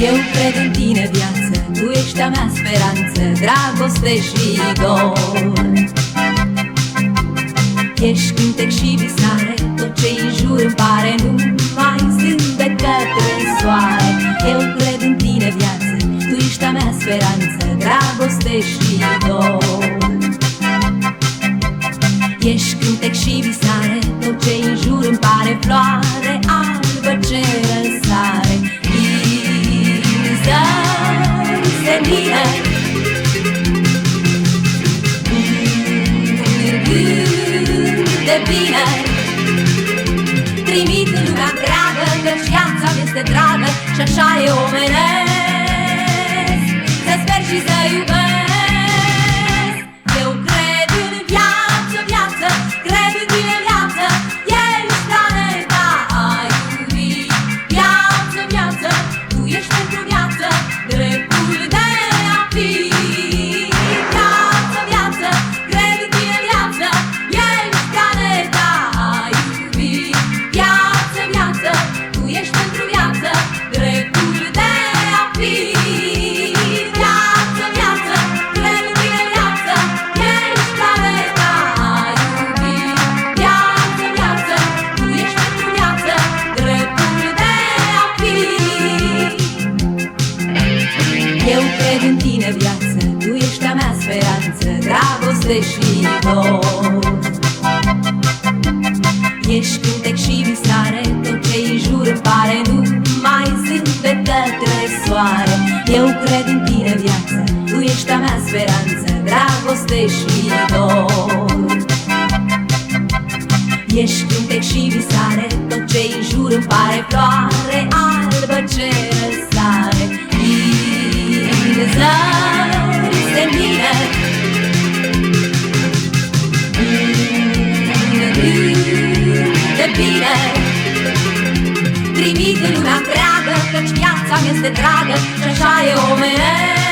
Eu cred în tine viață, tu ești a mea speranță, dragoste și dor. Ești cântec și visare, tot ce-i jur îmi pare Nu mai sunt de către soare Eu cred în tine viață, tu ești a mea speranță, dragoste și dor. Ești cântec și visare, de bine. Trimit în lumea întreagă Căci viața este dragă Și așa e omenesc. Să sper și să iubesc cred în tine viață Tu ești a mea speranță, dragoste și dor. Ești cântec și visare Tot ce-i jur îmi pare Nu mai sunt pe către soare. Eu cred în tine viață Tu ești a mea speranță, dragoste și dor. Ești cântec și visare Tot ce-i jur îmi pare floare Trimit în lumea întreagă Căci viața mi este dragă Și așa e omenesc